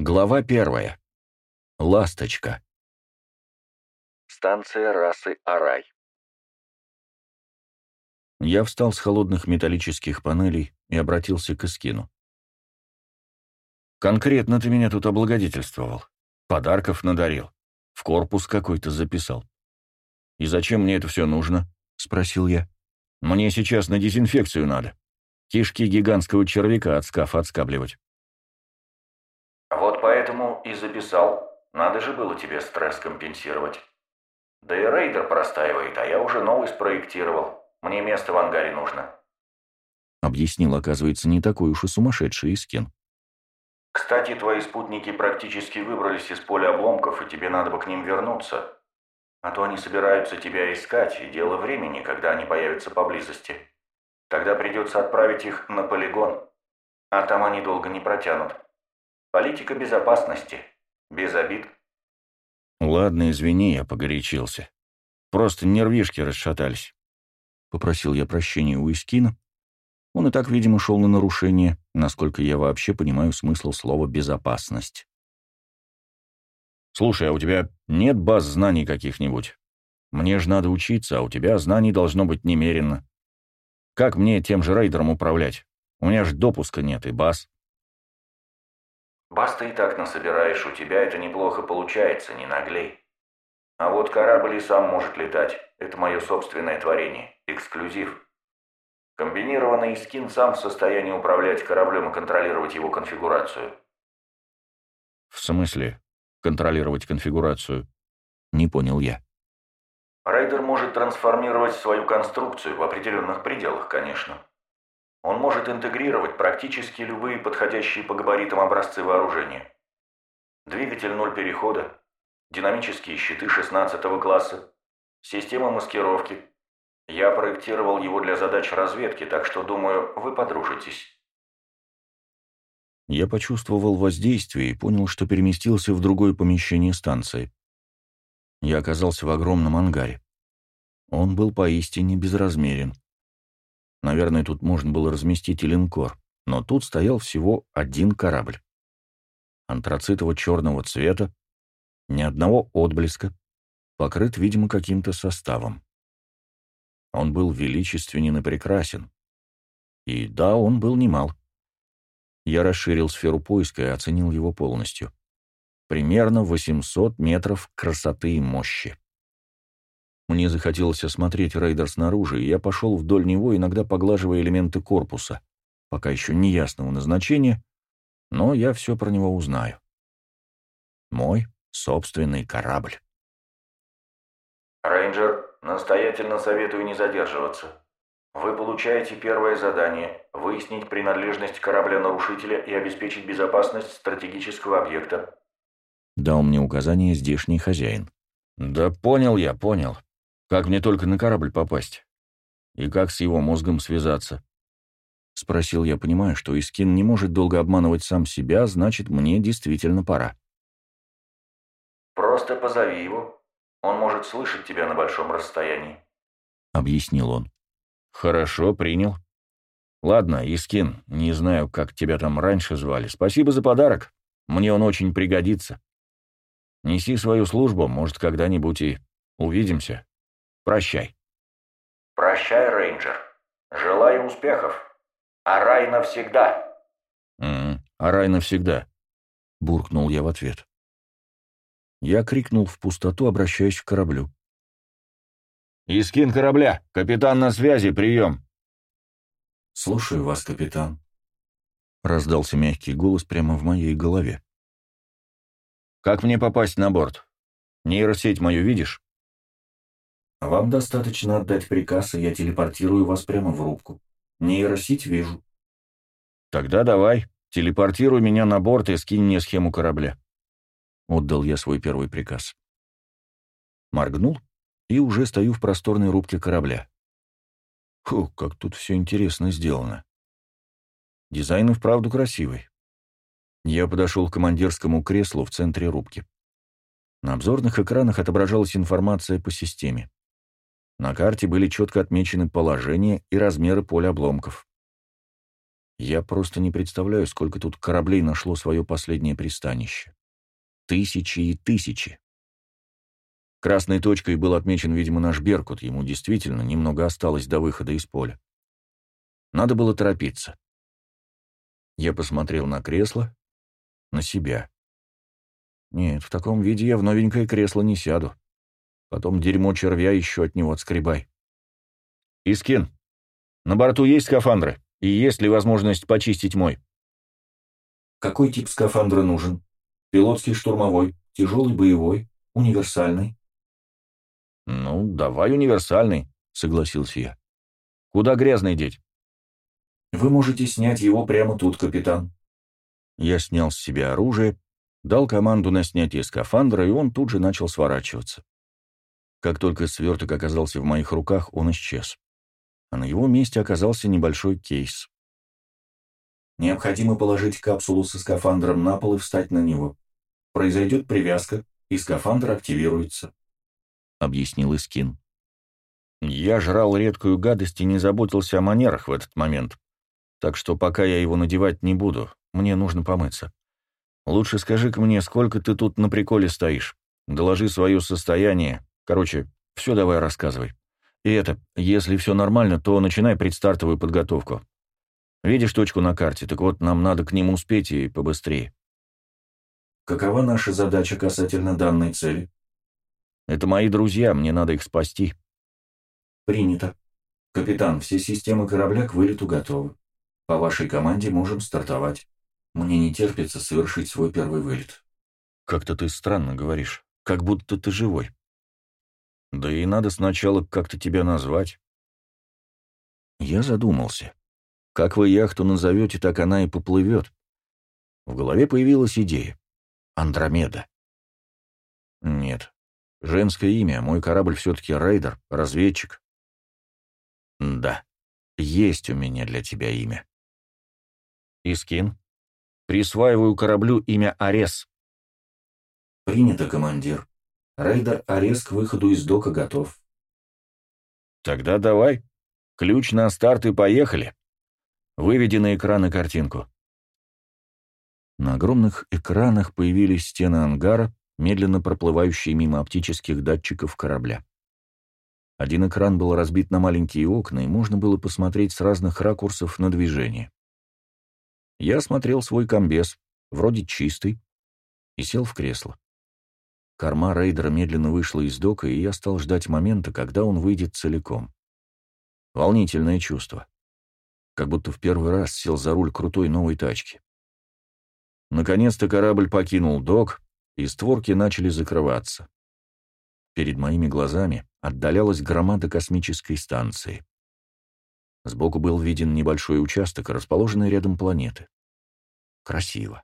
Глава первая. Ласточка. Станция расы Арай. Я встал с холодных металлических панелей и обратился к Искину. «Конкретно ты меня тут облагодетельствовал. Подарков надарил. В корпус какой-то записал. И зачем мне это все нужно?» — спросил я. «Мне сейчас на дезинфекцию надо. Кишки гигантского червяка от скафа отскабливать». «Вот записал. Надо же было тебе стресс компенсировать. Да и рейдер простаивает, а я уже новый спроектировал. Мне место в ангаре нужно». Объяснил, оказывается, не такой уж и сумасшедший Искин. «Кстати, твои спутники практически выбрались из поля обломков, и тебе надо бы к ним вернуться. А то они собираются тебя искать, и дело времени, когда они появятся поблизости. Тогда придется отправить их на полигон, а там они долго не протянут. Политика безопасности. Без обид». «Ладно, извини, я погорячился. Просто нервишки расшатались». Попросил я прощения у Искина. Он и так, видимо, шел на нарушение, насколько я вообще понимаю смысл слова «безопасность». «Слушай, а у тебя нет баз знаний каких-нибудь? Мне же надо учиться, а у тебя знаний должно быть немерено. Как мне тем же рейдером управлять? У меня же допуска нет и баз». «Баз ты и так насобираешь, у тебя это неплохо получается, не наглей. А вот корабль и сам может летать, это мое собственное творение». Эксклюзив. Комбинированный скин сам в состоянии управлять кораблем и контролировать его конфигурацию. В смысле контролировать конфигурацию? Не понял я. Рейдер может трансформировать свою конструкцию в определенных пределах, конечно. Он может интегрировать практически любые подходящие по габаритам образцы вооружения. Двигатель ноль перехода, динамические щиты 16 класса, система маскировки, я проектировал его для задач разведки, так что, думаю, вы подружитесь. Я почувствовал воздействие и понял, что переместился в другое помещение станции. Я оказался в огромном ангаре. Он был поистине безразмерен. Наверное, тут можно было разместить и линкор, но тут стоял всего один корабль. Антрацитово-черного цвета, ни одного отблеска, покрыт, видимо, каким-то составом. Он был величественен и прекрасен. И да, он был немал. Я расширил сферу поиска и оценил его полностью. Примерно 800 метров красоты и мощи. Мне захотелось осмотреть рейдер снаружи, и я пошел вдоль него, иногда поглаживая элементы корпуса, пока еще не ясного назначения, но я все про него узнаю. Мой собственный корабль. «Рейнджер, Настоятельно советую не задерживаться. Вы получаете первое задание – выяснить принадлежность корабля-нарушителя и обеспечить безопасность стратегического объекта. Дал мне указание здешний хозяин. Да понял я, понял. Как мне только на корабль попасть? И как с его мозгом связаться? Спросил я, понимая, что Искин не может долго обманывать сам себя, значит, мне действительно пора. «Просто позови его. Он может слышать тебя на большом расстоянии», — объяснил он. «Хорошо, принял. Ладно, Искин, не знаю, как тебя там раньше звали. Спасибо за подарок. Мне он очень пригодится. Неси свою службу, может, когда-нибудь и увидимся. Прощай». «Прощай, рейнджер. Желаю успехов. А рай навсегда». «М а рай навсегда», — буркнул я в ответ. Я крикнул в пустоту, обращаясь к кораблю. «Искин корабля! Капитан на связи! Прием!» «Слушаю вас, капитан», — раздался мягкий голос прямо в моей голове. «Как мне попасть на борт? Нейросеть мою видишь?» «Вам достаточно отдать приказ, и я телепортирую вас прямо в рубку. Нейросеть вижу». «Тогда давай, телепортируй меня на борт и скинь мне схему корабля». Отдал я свой первый приказ. Моргнул и уже стою в просторной рубке корабля. Фу, как тут все интересно сделано. Дизайн и вправду красивый. Я подошел к командирскому креслу в центре рубки. На обзорных экранах отображалась информация по системе. На карте были четко отмечены положение и размеры поля обломков. Я просто не представляю, сколько тут кораблей нашло свое последнее пристанище. Тысячи и тысячи. Красной точкой был отмечен, видимо, наш Беркут, ему действительно немного осталось до выхода из поля. Надо было торопиться. Я посмотрел на кресло, на себя. Нет, в таком виде я в новенькое кресло не сяду. Потом дерьмо червя еще от него отскребай. Искин, на борту есть скафандры? И есть ли возможность почистить мой? Какой тип скафандра нужен? Пилотский штурмовой, тяжелый боевой, универсальный? Ну, давай универсальный, согласился я. Куда грязный деть? Вы можете снять его прямо тут, капитан. Я снял с себя оружие, дал команду на снятие скафандра, и он тут же начал сворачиваться. Как только сверток оказался в моих руках, он исчез. А на его месте оказался небольшой кейс. Необходимо положить капсулу со скафандром на пол и встать на него. Произойдет привязка, и скафандр активируется. — объяснил Искин. Я жрал редкую гадость и не заботился о манерах в этот момент. Так что пока я его надевать не буду, мне нужно помыться. Лучше скажи-ка мне, сколько ты тут на приколе стоишь. Доложи свое состояние, Короче, все давай рассказывай. И это, если все нормально, то начинай предстартовую подготовку. Видишь точку на карте, так вот нам надо к ним успеть и побыстрее. Какова наша задача касательно данной цели? Это мои друзья, мне надо их спасти. Принято. Капитан, все системы корабля к вылету готовы. По вашей команде можем стартовать. Мне не терпится совершить свой первый вылет. Как-то ты странно говоришь, как будто ты живой. Да и надо сначала как-то тебя назвать. Я задумался. Как вы яхту назовете, так она и поплывет. В голове появилась идея. Андромеда. Нет. Женское имя. Мой корабль все-таки рейдер, разведчик. Да. Есть у меня для тебя имя. Искин. Присваиваю кораблю имя Арес. Принято, командир. Рейдер Арес к выходу из дока готов. Тогда давай. Ключ на старт и поехали. Выведи на экраны картинку. На огромных экранах появились стены ангара, медленно проплывающие мимо оптических датчиков корабля. Один экран был разбит на маленькие окна, и можно было посмотреть с разных ракурсов на движение. Я смотрел свой комбез, вроде чистый, и сел в кресло. Корма рейдера медленно вышла из дока, и я стал ждать момента, когда он выйдет целиком. Волнительное чувство. Как будто в первый раз сел за руль крутой новой тачки. Наконец-то корабль покинул док, и створки начали закрываться. Перед моими глазами отдалялась громада космической станции. Сбоку был виден небольшой участок, расположенный рядом планеты. Красиво.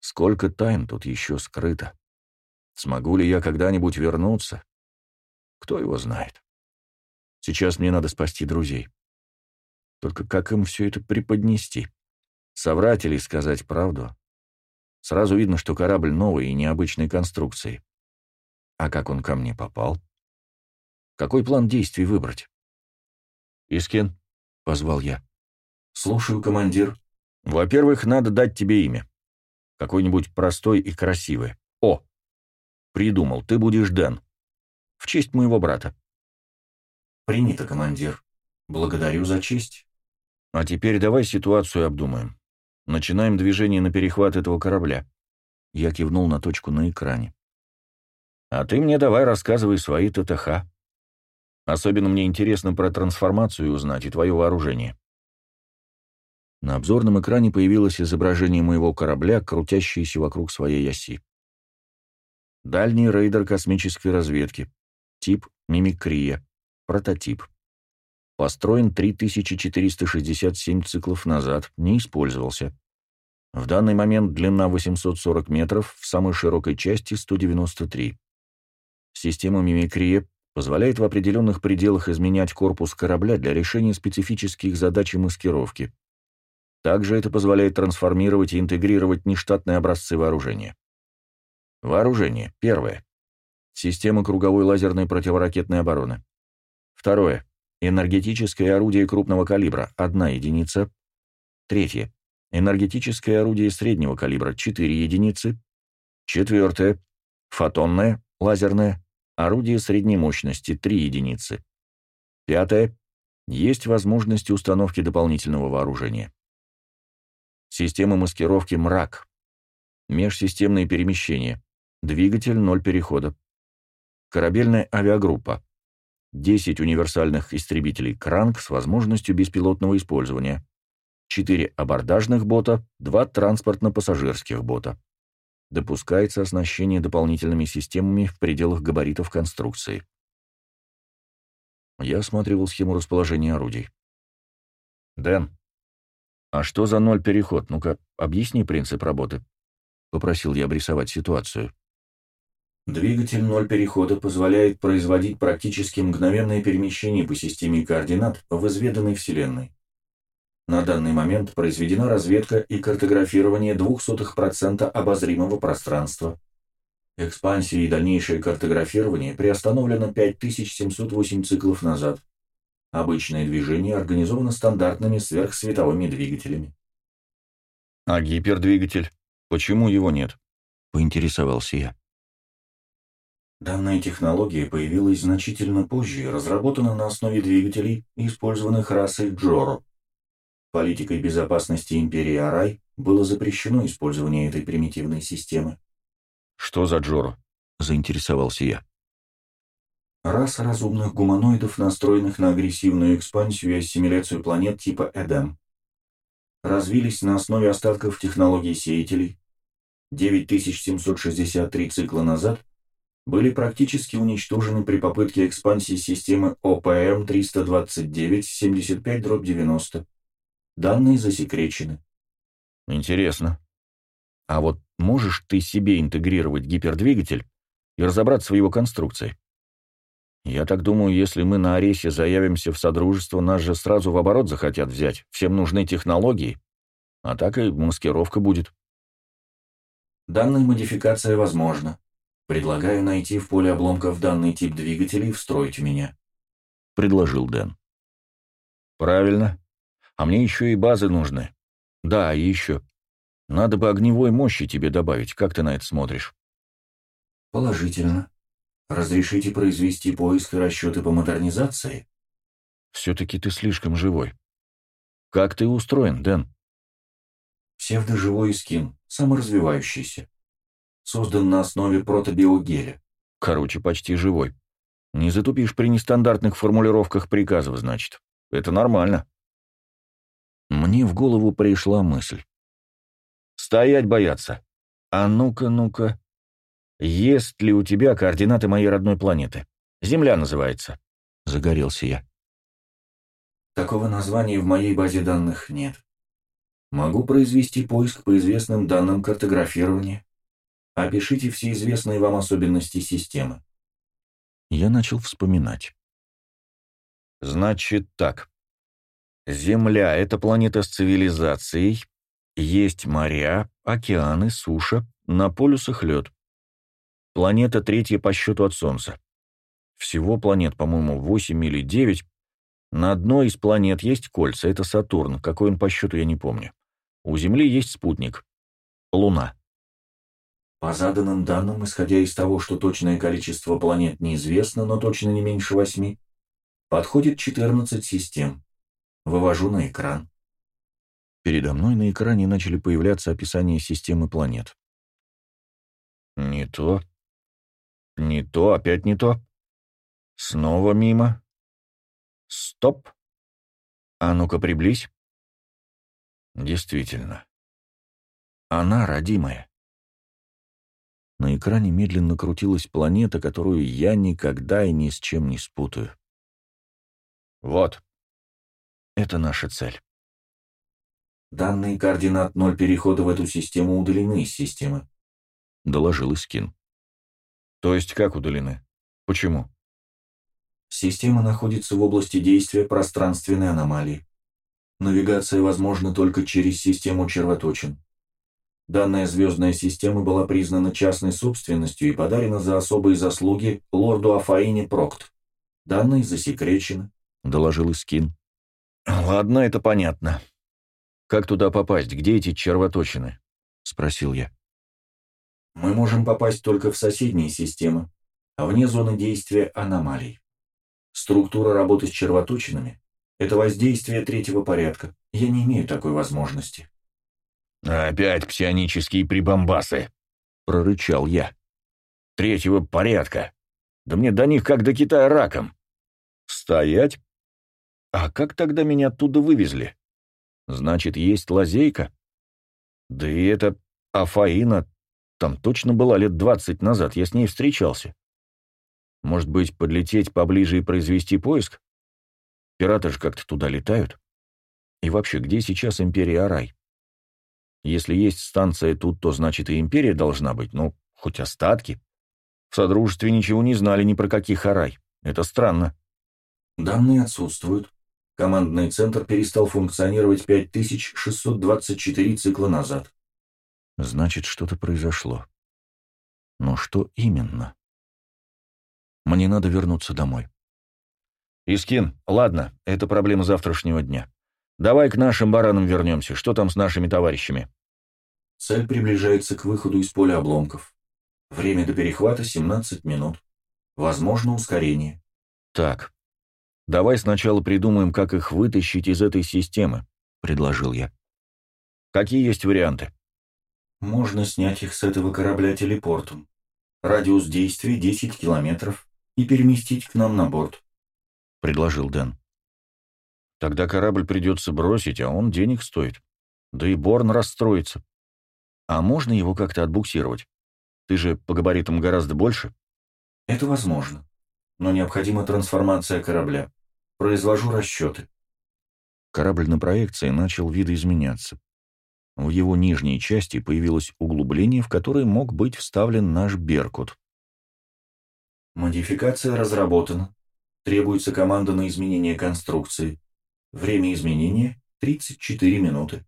Сколько тайн тут еще скрыто. Смогу ли я когда-нибудь вернуться? Кто его знает. Сейчас мне надо спасти друзей. Только как им все это преподнести? Соврать или сказать правду? Сразу видно, что корабль новый и необычной конструкции. А как он ко мне попал? Какой план действий выбрать? «Искин», — позвал я. «Слушаю, командир». «Во-первых, надо дать тебе имя. Какое-нибудь простое и красивое. О, Придумал, ты будешь Дэн. В честь моего брата. Принято, командир. Благодарю за честь. А теперь давай ситуацию обдумаем. Начинаем движение на перехват этого корабля. Я кивнул на точку на экране. А ты мне давай рассказывай свои ТТХ. Особенно мне интересно про трансформацию узнать и твое вооружение. На обзорном экране появилось изображение моего корабля, крутящееся вокруг своей оси. Дальний рейдер космической разведки. Тип мимикрия. Прототип. Построен 3467 циклов назад, не использовался. В данный момент длина 840 метров, в самой широкой части 193. Система мимикрия позволяет в определенных пределах изменять корпус корабля для решения специфических задач и маскировки. Также это позволяет трансформировать и интегрировать нештатные образцы вооружения. Вооружение. Первое. Система круговой лазерной противоракетной обороны. Второе. Энергетическое орудие крупного калибра. Одна единица. Третье. Энергетическое орудие среднего калибра 4 единицы. Четвертое. Фотонное, лазерное, орудие средней мощности 3 единицы. Пятое. Есть возможность установки дополнительного вооружения. Система маскировки «Мрак». Межсистемные перемещения. Двигатель ноль перехода. Корабельная авиагруппа. 10 универсальных истребителей «Кранк» с возможностью беспилотного использования. 4 абордажных бота, 2 транспортно-пассажирских бота. Допускается оснащение дополнительными системами в пределах габаритов конструкции. Я осматривал схему расположения орудий. «Дэн, а что за ноль переход? Ну-ка, объясни принцип работы», — попросил я обрисовать ситуацию. Двигатель ноль перехода позволяет производить практически мгновенное перемещение по системе координат в изведанной Вселенной. На данный момент произведена разведка и картографирование 0,02% обозримого пространства. Экспансия и дальнейшее картографирование приостановлено 5708 циклов назад. Обычное движение организовано стандартными сверхсветовыми двигателями. «А гипердвигатель? Почему его нет?» — поинтересовался я. Данная технология появилась значительно позже и разработана на основе двигателей, использованных расой Джоро. Политикой безопасности империи Арай было запрещено использование этой примитивной системы. «Что за Джоро?» – заинтересовался я. Раса разумных гуманоидов, настроенных на агрессивную экспансию и ассимиляцию планет типа Эдем. Развились на основе остатков технологий сеятелей. 9763 цикла назад были практически уничтожены при попытке экспансии системы ОПМ-329-75-90. Данные засекречены. Интересно. А вот можешь ты себе интегрировать гипердвигатель и разобраться в его конструкции? Я так думаю, если мы на Аресе заявимся в Содружество, нас же сразу в оборот захотят взять. Всем нужны технологии. А так и маскировка будет. Данная модификация возможна. Предлагаю найти в поле обломков данный тип двигателей и встроить в меня. Предложил Дэн. Правильно. А мне еще и базы нужны. Да, и еще. Надо бы огневой мощи тебе добавить. Как ты на это смотришь? Положительно. Разрешите произвести поиск и расчеты по модернизации? Все-таки ты слишком живой. Как ты устроен, Дэн? Псевдоживой скин, саморазвивающийся создан на основе протобиогеля. Короче, почти живой. Не затупишь при нестандартных формулировках приказов, значит. Это нормально. Мне в голову пришла мысль. Стоять бояться. А ну-ка, ну-ка. Есть ли у тебя координаты моей родной планеты? Земля называется. Загорелся я. Такого названия в моей базе данных нет. Могу произвести поиск по известным данным картографирования. Опишите все известные вам особенности системы. Я начал вспоминать. Значит так. Земля — это планета с цивилизацией. Есть моря, океаны, суша, на полюсах лед. Планета третья по счету от Солнца. Всего планет, по-моему, 8 или 9. На одной из планет есть кольца, это Сатурн, какой он по счету я не помню. У Земли есть спутник. Луна. По заданным данным, исходя из того, что точное количество планет неизвестно, но точно не меньше восьми, подходит 14 систем. Вывожу на экран. Передо мной на экране начали появляться описания системы планет. Не то. Не то, опять не то. Снова мимо. Стоп. А ну-ка, приблизь. Действительно. Она родимая. На экране медленно крутилась планета, которую я никогда и ни с чем не спутаю. Вот. Это наша цель. Данные координат ноль перехода в эту систему удалены из системы. Доложил Искин. То есть как удалены? Почему? Система находится в области действия пространственной аномалии. Навигация возможна только через систему червоточин. Данная звездная система была признана частной собственностью и подарена за особые заслуги лорду Афаине Прокт. Данные засекречены, — доложил Искин. «Ладно, это понятно. Как туда попасть? Где эти червоточины?» — спросил я. «Мы можем попасть только в соседние системы, а вне зоны действия аномалий. Структура работы с червоточинами — это воздействие третьего порядка. Я не имею такой возможности». «Опять псионические прибамбасы!» — прорычал я. «Третьего порядка! Да мне до них как до Китая раком!» «Стоять? А как тогда меня оттуда вывезли? Значит, есть лазейка? Да и это Афаина там точно была лет двадцать назад, я с ней встречался. Может быть, подлететь поближе и произвести поиск? Пираты же как-то туда летают. И вообще, где сейчас Империя Арай? Если есть станция тут, то значит и Империя должна быть, ну, хоть остатки. В Содружестве ничего не знали ни про каких Арай. Это странно. Данные отсутствуют. Командный центр перестал функционировать 5624 цикла назад. Значит, что-то произошло. Но что именно? Мне надо вернуться домой. Искин, ладно, это проблема завтрашнего дня. Давай к нашим баранам вернемся. Что там с нашими товарищами? Цель приближается к выходу из поля обломков. Время до перехвата 17 минут. Возможно ускорение. Так, давай сначала придумаем, как их вытащить из этой системы, предложил я. Какие есть варианты? Можно снять их с этого корабля телепортом. Радиус действия 10 километров и переместить к нам на борт», — предложил Дэн. «Тогда корабль придется бросить, а он денег стоит. Да и Борн расстроится. А можно его как-то отбуксировать? Ты же по габаритам гораздо больше». «Это возможно. Но необходима трансформация корабля. Произвожу расчеты». Корабль на проекции начал видоизменяться. В его нижней части появилось углубление, в которое мог быть вставлен наш «Беркут». Модификация разработана. Требуется команда на изменение конструкции. Время изменения — 34 минуты.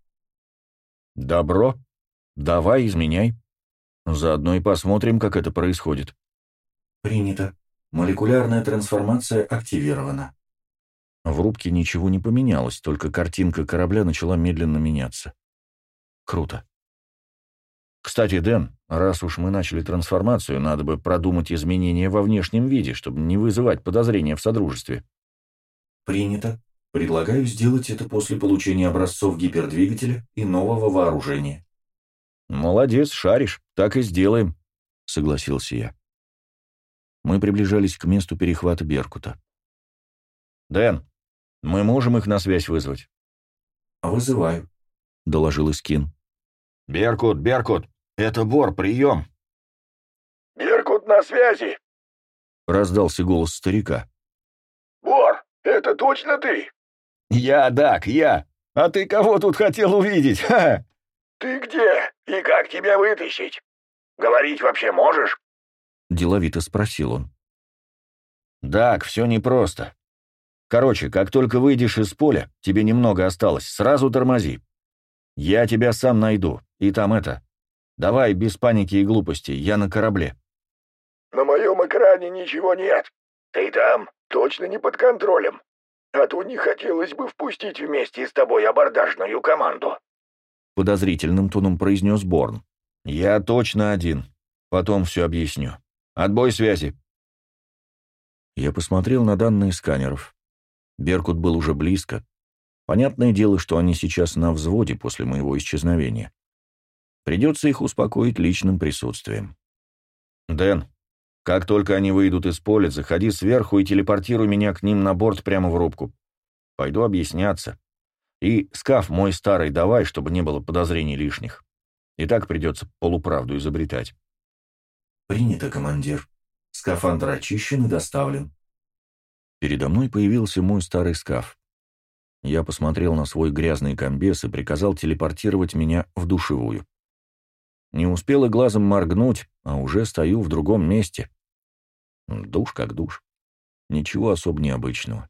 Добро. Давай, изменяй. Заодно и посмотрим, как это происходит. Принято. Молекулярная трансформация активирована. В рубке ничего не поменялось, только картинка корабля начала медленно меняться. Круто. Кстати, Дэн, раз уж мы начали трансформацию, надо бы продумать изменения во внешнем виде, чтобы не вызывать подозрения в Содружестве. Принято. Предлагаю сделать это после получения образцов гипердвигателя и нового вооружения. Молодец, шаришь, так и сделаем, согласился я. Мы приближались к месту перехвата Беркута. Дэн, мы можем их на связь вызвать? Вызываю. — доложил Искин. «Беркут, Беркут, это Бор, прием!» «Беркут на связи!» — раздался голос старика. «Бор, это точно ты?» «Я, Дак, я. А ты кого тут хотел увидеть, ха?» «Ты где? И как тебя вытащить? Говорить вообще можешь?» Деловито спросил он. «Дак, все непросто. Короче, как только выйдешь из поля, тебе немного осталось, сразу тормози. Я тебя сам найду. И там это... Давай без паники и глупостей, я на корабле. На моем экране ничего нет. Ты там точно не под контролем. А то не хотелось бы впустить вместе с тобой абордажную команду. Подозрительным тоном произнес Борн. Я точно один. Потом все объясню. Отбой связи. Я посмотрел на данные сканеров. Беркут был уже близко, Понятное дело, что они сейчас на взводе после моего исчезновения. Придется их успокоить личным присутствием. «Дэн, как только они выйдут из поля, заходи сверху и телепортируй меня к ним на борт прямо в рубку. Пойду объясняться. И скаф мой старый давай, чтобы не было подозрений лишних. И так придется полуправду изобретать». «Принято, командир. Скафандр очищен и доставлен». Передо мной появился мой старый скаф. Я посмотрел на свой грязный комбез и приказал телепортировать меня в душевую. Не успел и глазом моргнуть, а уже стою в другом месте. Душ как душ. Ничего особо необычного.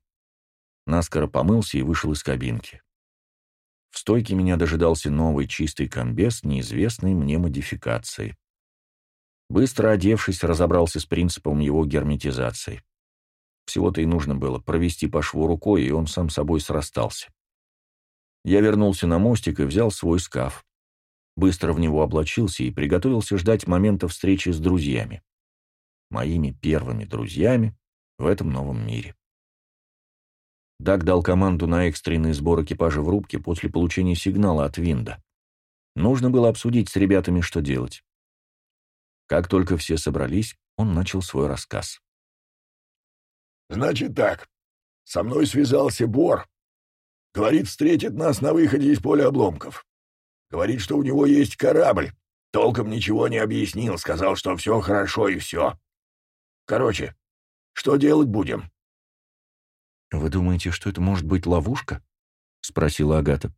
Наскоро помылся и вышел из кабинки. В стойке меня дожидался новый чистый комбез неизвестной мне модификации. Быстро одевшись, разобрался с принципом его герметизации. Всего-то и нужно было провести по шву рукой, и он сам собой срастался. Я вернулся на мостик и взял свой скаф. Быстро в него облачился и приготовился ждать момента встречи с друзьями. Моими первыми друзьями в этом новом мире. Даг дал команду на экстренный сбор экипажа в рубке после получения сигнала от Винда. Нужно было обсудить с ребятами, что делать. Как только все собрались, он начал свой рассказ. «Значит так, со мной связался Бор. Говорит, встретит нас на выходе из поля обломков. Говорит, что у него есть корабль. Толком ничего не объяснил, сказал, что все хорошо и все. Короче, что делать будем?» «Вы думаете, что это может быть ловушка?» — спросила Агата.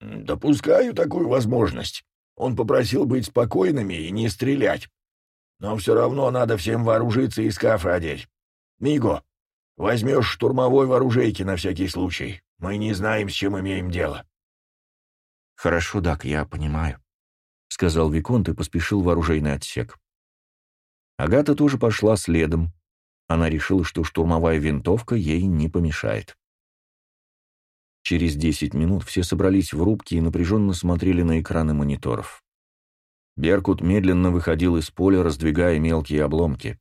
«Допускаю такую возможность. Он попросил быть спокойными и не стрелять. Но все равно надо всем вооружиться и скафы одеть. Миго, возьмешь штурмовой вооружейки на всякий случай. Мы не знаем, с чем имеем дело». «Хорошо, Дак, я понимаю», — сказал Виконт и поспешил в оружейный отсек. Агата тоже пошла следом. Она решила, что штурмовая винтовка ей не помешает. Через десять минут все собрались в рубке и напряженно смотрели на экраны мониторов. Беркут медленно выходил из поля, раздвигая мелкие обломки.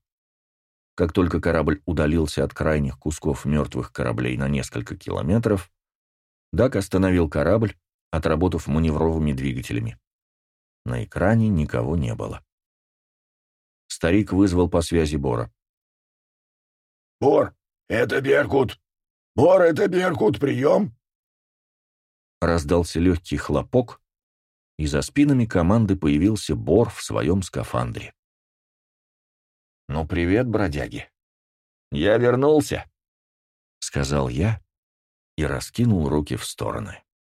Как только корабль удалился от крайних кусков мертвых кораблей на несколько километров, Дак остановил корабль, отработав маневровыми двигателями. На экране никого не было. Старик вызвал по связи Бора. «Бор, это Беркут! Бор, это Беркут, прием!» Раздался легкий хлопок, и за спинами команды появился Бор в своем скафандре. «Ну, привет, бродяги! Я вернулся!» — сказал я и раскинул руки в стороны.